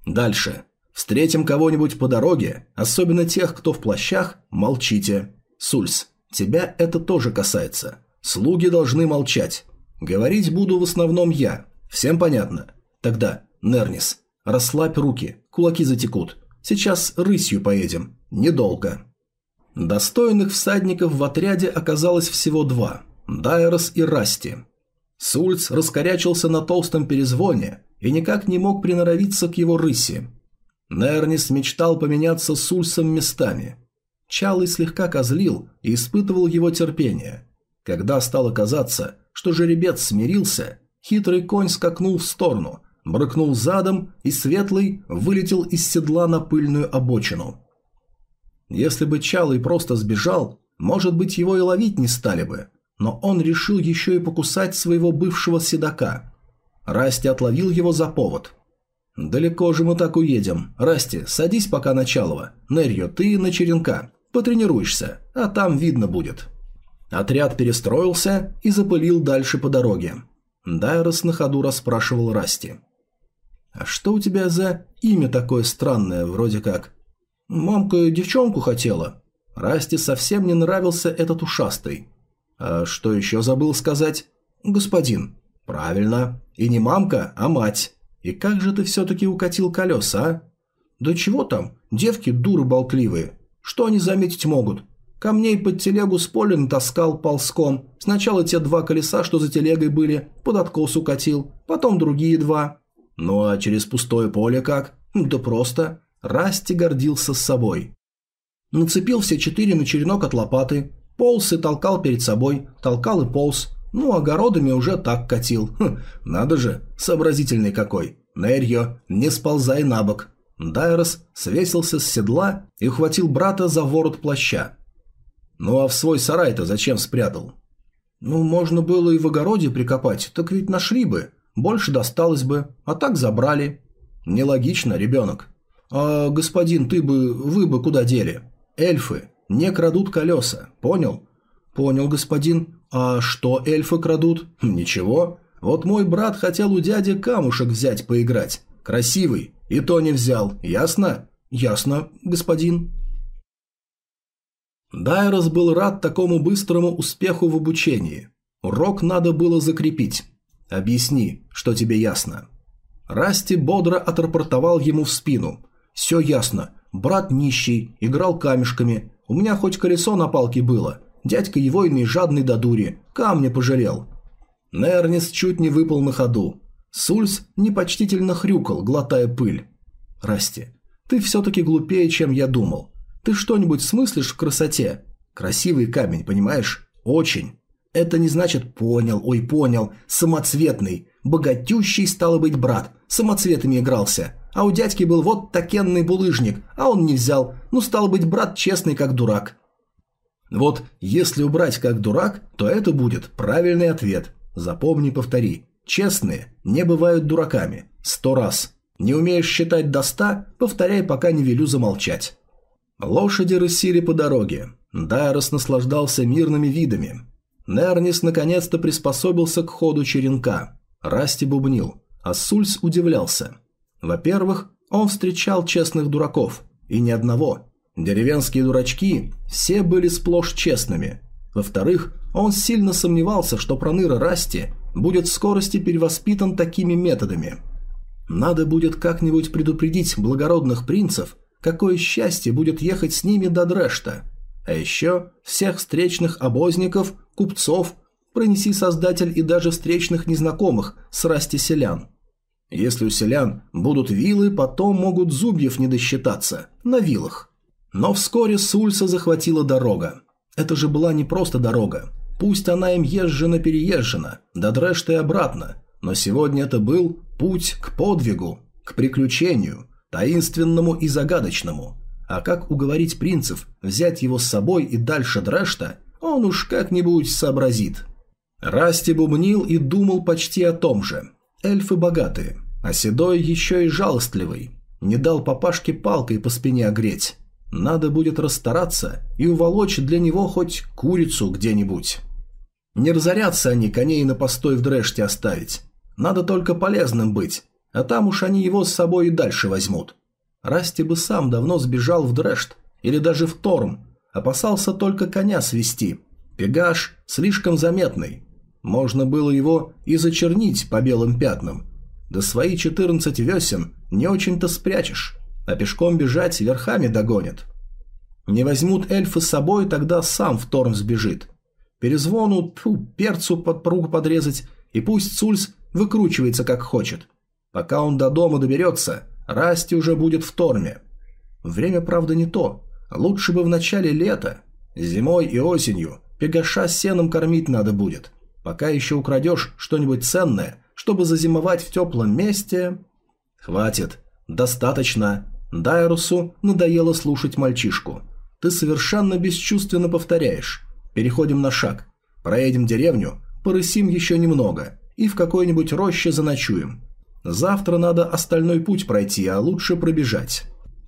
Дальше. Встретим кого-нибудь по дороге, особенно тех, кто в плащах, молчите. Сульс, тебя это тоже касается. Слуги должны молчать. Говорить буду в основном я. Всем понятно? Тогда, Нернис, расслабь руки, кулаки затекут. Сейчас рысью поедем. Недолго. Достойных всадников в отряде оказалось всего два – Дайрос и Расти. Сульц раскорячился на толстом перезвоне и никак не мог приноровиться к его рыси. Нернис мечтал поменяться с Ульсом местами. Чалый слегка козлил и испытывал его терпение. Когда стало казаться, что жеребец смирился, хитрый конь скакнул в сторону, брыкнул задом, и Светлый вылетел из седла на пыльную обочину. Если бы Чалый просто сбежал, может быть, его и ловить не стали бы, но он решил еще и покусать своего бывшего седока. Расти отловил его за повод. «Далеко же мы так уедем. Расти, садись пока на Чалова. Нерьо, ты на Черенка. Потренируешься, а там видно будет». Отряд перестроился и запылил дальше по дороге. Дайрос на ходу расспрашивал Расти. «А что у тебя за имя такое странное, вроде как?» «Мамка девчонку хотела». Расти совсем не нравился этот ушастый. «А что еще забыл сказать?» «Господин». «Правильно. И не мамка, а мать. И как же ты все-таки укатил колеса, а?» «Да чего там? Девки дуры болтливые. Что они заметить могут? Камней под телегу с поля натаскал ползком. Сначала те два колеса, что за телегой были, под откос укатил. Потом другие два. Ну а через пустое поле как? Да просто. Расти гордился с собой. Нацепил все четыре на черенок от лопаты. Полз и толкал перед собой. Толкал и полз. Ну, огородами уже так катил. Хм, надо же, сообразительный какой. Нерьо, не сползай на бок. Дайрос свесился с седла и ухватил брата за ворот плаща. «Ну а в свой сарай-то зачем спрятал?» «Ну, можно было и в огороде прикопать, так ведь нашли бы. Больше досталось бы, а так забрали». «Нелогично, ребенок». «А, господин, ты бы, вы бы куда дели?» «Эльфы не крадут колеса, понял?» «Понял, господин. А что эльфы крадут?» «Ничего. Вот мой брат хотел у дяди камушек взять поиграть. Красивый. И то не взял. Ясно?» «Ясно, господин». Дайрос был рад такому быстрому успеху в обучении. Урок надо было закрепить. Объясни, что тебе ясно. Расти бодро отрапортовал ему в спину. «Все ясно. Брат нищий, играл камешками. У меня хоть колесо на палке было. Дядька его и жадный до дури. Камня пожалел». Нернис чуть не выпал на ходу. Сульс непочтительно хрюкал, глотая пыль. «Расти, ты все-таки глупее, чем я думал. Ты что-нибудь смыслишь в красоте? Красивый камень, понимаешь? Очень. Это не значит «понял», «ой, понял», «самоцветный». Богатющий, стало быть, брат. Самоцветами игрался. А у дядьки был вот такенный булыжник, а он не взял. Ну, стал быть, брат честный, как дурак. Вот если убрать как дурак, то это будет правильный ответ. Запомни, повтори. Честные не бывают дураками. Сто раз. Не умеешь считать до ста, повторяй, пока не велю замолчать. Лошади рысили по дороге. Дайрос наслаждался мирными видами. Нернис наконец-то приспособился к ходу черенка. Расти бубнил, а Сульс удивлялся. Во-первых, он встречал честных дураков, и ни одного. Деревенские дурачки все были сплошь честными. Во-вторых, он сильно сомневался, что проныра Расти будет в скорости перевоспитан такими методами. Надо будет как-нибудь предупредить благородных принцев – Какое счастье будет ехать с ними до Дрешта. А еще всех встречных обозников, купцов, пронеси создатель и даже встречных незнакомых с расти селян. Если у селян будут вилы, потом могут зубьев не досчитаться на вилах. Но вскоре Сульса захватила дорога. Это же была не просто дорога. Пусть она им езжена-переезжена, до Дрэшта и обратно, но сегодня это был путь к подвигу, к приключению, таинственному и загадочному. А как уговорить принцев взять его с собой и дальше Дрэшта, он уж как-нибудь сообразит. Расти бубнил и думал почти о том же. Эльфы богатые, а Седой еще и жалостливый. Не дал папашке палкой по спине огреть. Надо будет расстараться и уволочь для него хоть курицу где-нибудь. Не разорятся они коней на постой в Дрэште оставить. Надо только полезным быть, а там уж они его с собой и дальше возьмут. Расти бы сам давно сбежал в Дрэшт или даже в Торм, опасался только коня свести. Пегаш слишком заметный. Можно было его и зачернить по белым пятнам. Да свои 14 весен не очень-то спрячешь а пешком бежать верхами догонят. Не возьмут эльфы с собой, тогда сам в Торм сбежит. Перезвону, тьфу, перцу под руку подрезать, и пусть Цульс выкручивается как хочет. Пока он до дома доберется, Расти уже будет в Торме. Время, правда, не то. Лучше бы в начале лета. Зимой и осенью пегаша сеном кормить надо будет. Пока еще украдешь что-нибудь ценное, чтобы зазимовать в теплом месте... Хватит. Достаточно. Дайрусу надоело слушать мальчишку. Ты совершенно бесчувственно повторяешь. Переходим на шаг. Проедем деревню, порысим еще немного и в какой-нибудь роще заночуем. Завтра надо остальной путь пройти, а лучше пробежать.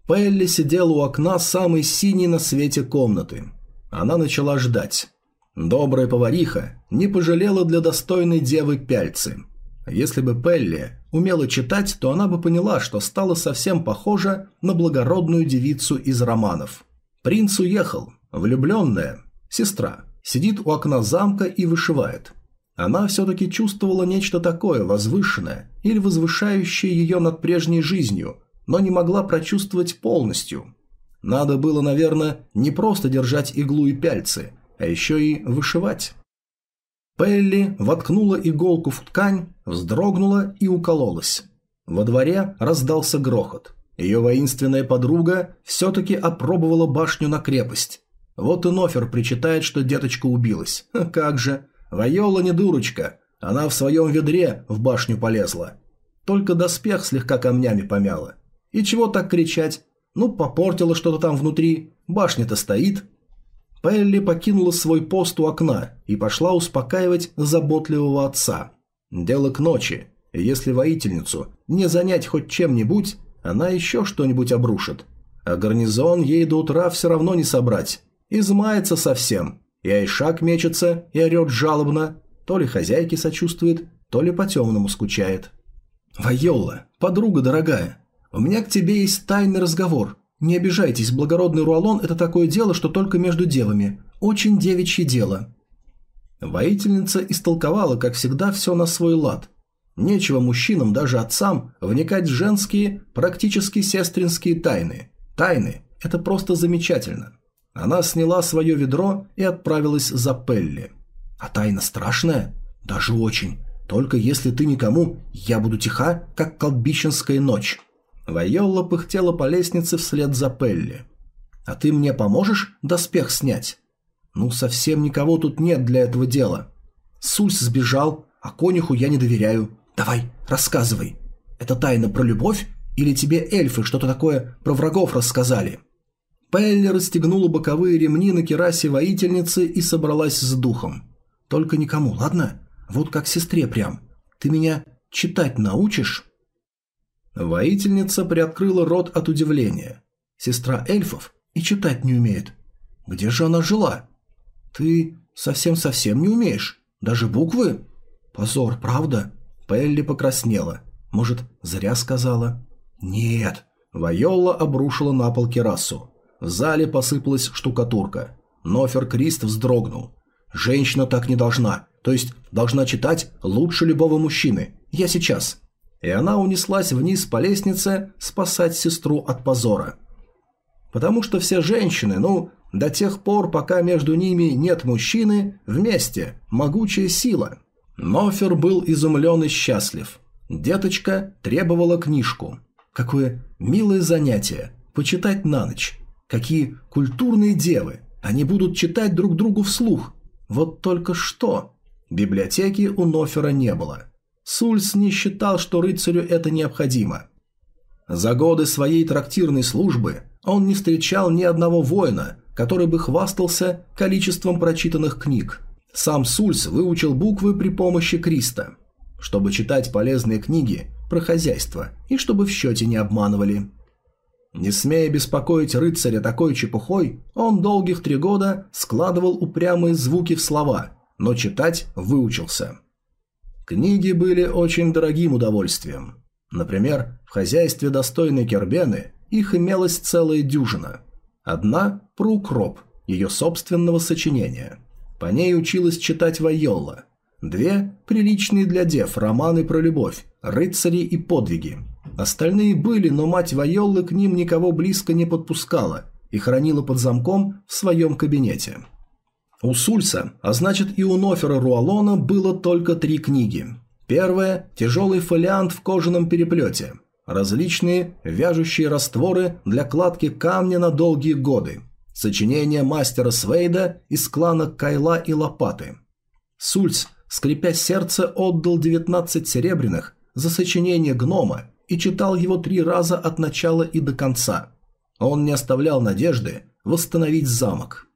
Пелли сидела у окна самой синей на свете комнаты. Она начала ждать. Добрая повариха не пожалела для достойной девы пяльцы. Если бы Пелли умела читать, то она бы поняла, что стала совсем похожа на благородную девицу из романов. Принц уехал, влюбленная, сестра, сидит у окна замка и вышивает. Она все-таки чувствовала нечто такое возвышенное или возвышающее ее над прежней жизнью, но не могла прочувствовать полностью. Надо было, наверное, не просто держать иглу и пяльцы, а еще и вышивать. Пелли воткнула иголку в ткань, вздрогнула и укололась. Во дворе раздался грохот. Ее воинственная подруга все-таки опробовала башню на крепость. Вот и Нофер причитает, что деточка убилась. Как же. Вайола не дурочка. Она в своем ведре в башню полезла. Только доспех слегка камнями помяла. И чего так кричать? Ну, попортила что-то там внутри. Башня-то стоит. Пелли покинула свой пост у окна и пошла успокаивать заботливого отца. Дело к ночи, если воительницу не занять хоть чем-нибудь, она еще что-нибудь обрушит. А гарнизон ей до утра все равно не собрать. Измается совсем. И Айшак мечется и орет жалобно. То ли хозяйке сочувствует, то ли по-темному скучает. «Вайолла, подруга дорогая, у меня к тебе есть тайный разговор. «Не обижайтесь, благородный Руалон – это такое дело, что только между девами. Очень девичье дело». Воительница истолковала, как всегда, все на свой лад. Нечего мужчинам, даже отцам, вникать в женские, практически сестринские тайны. Тайны – это просто замечательно. Она сняла свое ведро и отправилась за Пелли. «А тайна страшная?» «Даже очень. Только если ты никому, я буду тиха, как колбищенская ночь». Вайолла пыхтела по лестнице вслед за Пелли. «А ты мне поможешь доспех снять?» «Ну, совсем никого тут нет для этого дела. Сульс сбежал, а конюху я не доверяю. Давай, рассказывай. Это тайна про любовь или тебе эльфы что-то такое про врагов рассказали?» Пелли расстегнула боковые ремни на керасе воительницы и собралась с духом. «Только никому, ладно? Вот как сестре прям. Ты меня читать научишь?» Воительница приоткрыла рот от удивления. Сестра эльфов и читать не умеет. Где же она жила? Ты совсем-совсем не умеешь? Даже буквы? Позор, правда? Пелли покраснела. Может, зря сказала? Нет. Вайолла обрушила на пол керасу. В зале посыпалась штукатурка. Нофер Крист вздрогнул. Женщина так не должна. То есть должна читать лучше любого мужчины. Я сейчас и она унеслась вниз по лестнице спасать сестру от позора. Потому что все женщины, ну, до тех пор, пока между ними нет мужчины, вместе, могучая сила. Нофер был изумлен и счастлив. Деточка требовала книжку. Какое милое занятие – почитать на ночь. Какие культурные девы! Они будут читать друг другу вслух. Вот только что! Библиотеки у Нофера не было. Сульс не считал, что рыцарю это необходимо. За годы своей трактирной службы он не встречал ни одного воина, который бы хвастался количеством прочитанных книг. Сам Сульс выучил буквы при помощи Криста, чтобы читать полезные книги про хозяйство и чтобы в счете не обманывали. Не смея беспокоить рыцаря такой чепухой, он долгих три года складывал упрямые звуки в слова, но читать выучился. Книги были очень дорогим удовольствием. Например, в хозяйстве достойной Кербены их имелась целая дюжина. Одна – про укроп, ее собственного сочинения. По ней училась читать Вайолла. Две – приличные для дев романы про любовь, рыцари и подвиги. Остальные были, но мать Вайоллы к ним никого близко не подпускала и хранила под замком в своем кабинете. У Сульса, а значит и у Нофера Руалона, было только три книги. Первая – тяжелый фолиант в кожаном переплете. Различные вяжущие растворы для кладки камня на долгие годы. Сочинение мастера Свейда из клана Кайла и Лопаты. Сульс, скрипя сердце, отдал 19 серебряных за сочинение гнома и читал его три раза от начала и до конца. Он не оставлял надежды восстановить замок.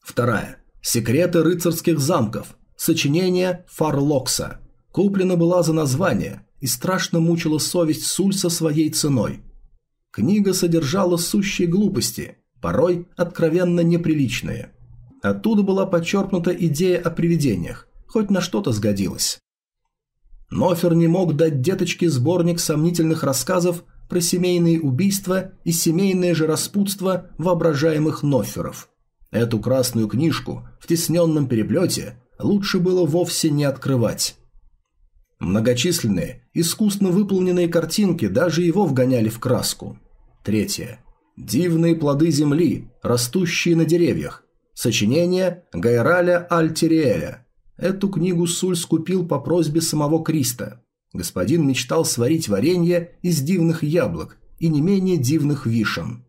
Вторая. Секреты рыцарских замков. Сочинение Фарлокса. Куплена была за название и страшно мучила совесть Сульса своей ценой. Книга содержала сущие глупости, порой откровенно неприличные. Оттуда была подчеркнута идея о привидениях, хоть на что-то сгодилась. Нофер не мог дать деточке сборник сомнительных рассказов про семейные убийства и семейное же распутство воображаемых Ноферов – Эту красную книжку в тесненном переплете лучше было вовсе не открывать. Многочисленные, искусно выполненные картинки даже его вгоняли в краску. Третье. Дивные плоды земли, растущие на деревьях. Сочинение Гайраля Альтериэля. Эту книгу Суль скупил по просьбе самого Криста. Господин мечтал сварить варенье из дивных яблок и не менее дивных вишен.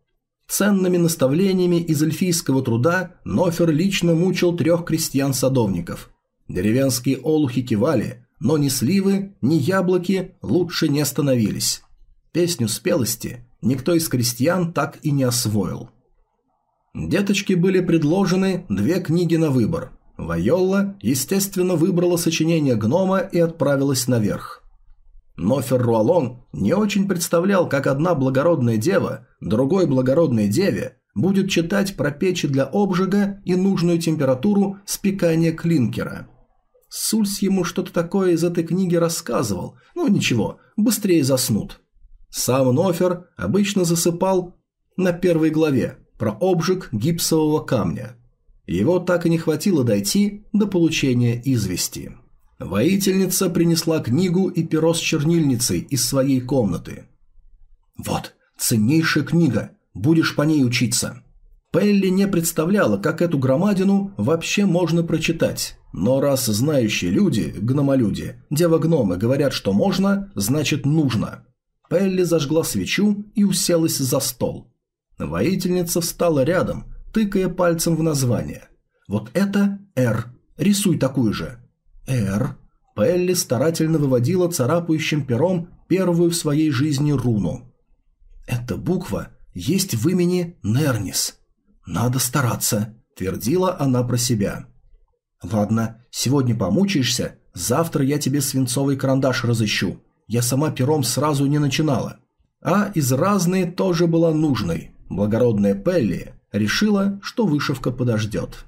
Ценными наставлениями из эльфийского труда Нофер лично мучил трех крестьян-садовников. Деревенские олухи кивали, но ни сливы, ни яблоки лучше не становились. Песню спелости никто из крестьян так и не освоил. Деточке были предложены две книги на выбор. Вайолла, естественно, выбрала сочинение гнома и отправилась наверх. Но Ферруалон не очень представлял, как одна благородная дева другой благородной деве будет читать про печи для обжига и нужную температуру спекания клинкера. Сульс ему что-то такое из этой книги рассказывал, ну ничего, быстрее заснут. Сам Нофер обычно засыпал на первой главе про обжиг гипсового камня. Его так и не хватило дойти до получения извести. Воительница принесла книгу и перо с чернильницей из своей комнаты. «Вот, ценнейшая книга, будешь по ней учиться». Пелли не представляла, как эту громадину вообще можно прочитать. Но раз знающие люди, гномолюди, дева-гномы говорят, что можно, значит нужно. Пелли зажгла свечу и уселась за стол. Воительница встала рядом, тыкая пальцем в название. «Вот это «Р». Рисуй такую же. «Р». Пелли старательно выводила царапающим пером первую в своей жизни руну. «Эта буква есть в имени Нернис. Надо стараться», – твердила она про себя. «Ладно, сегодня помучаешься, завтра я тебе свинцовый карандаш разыщу. Я сама пером сразу не начинала». А из разной тоже была нужной. Благородная Пелли решила, что вышивка подождет.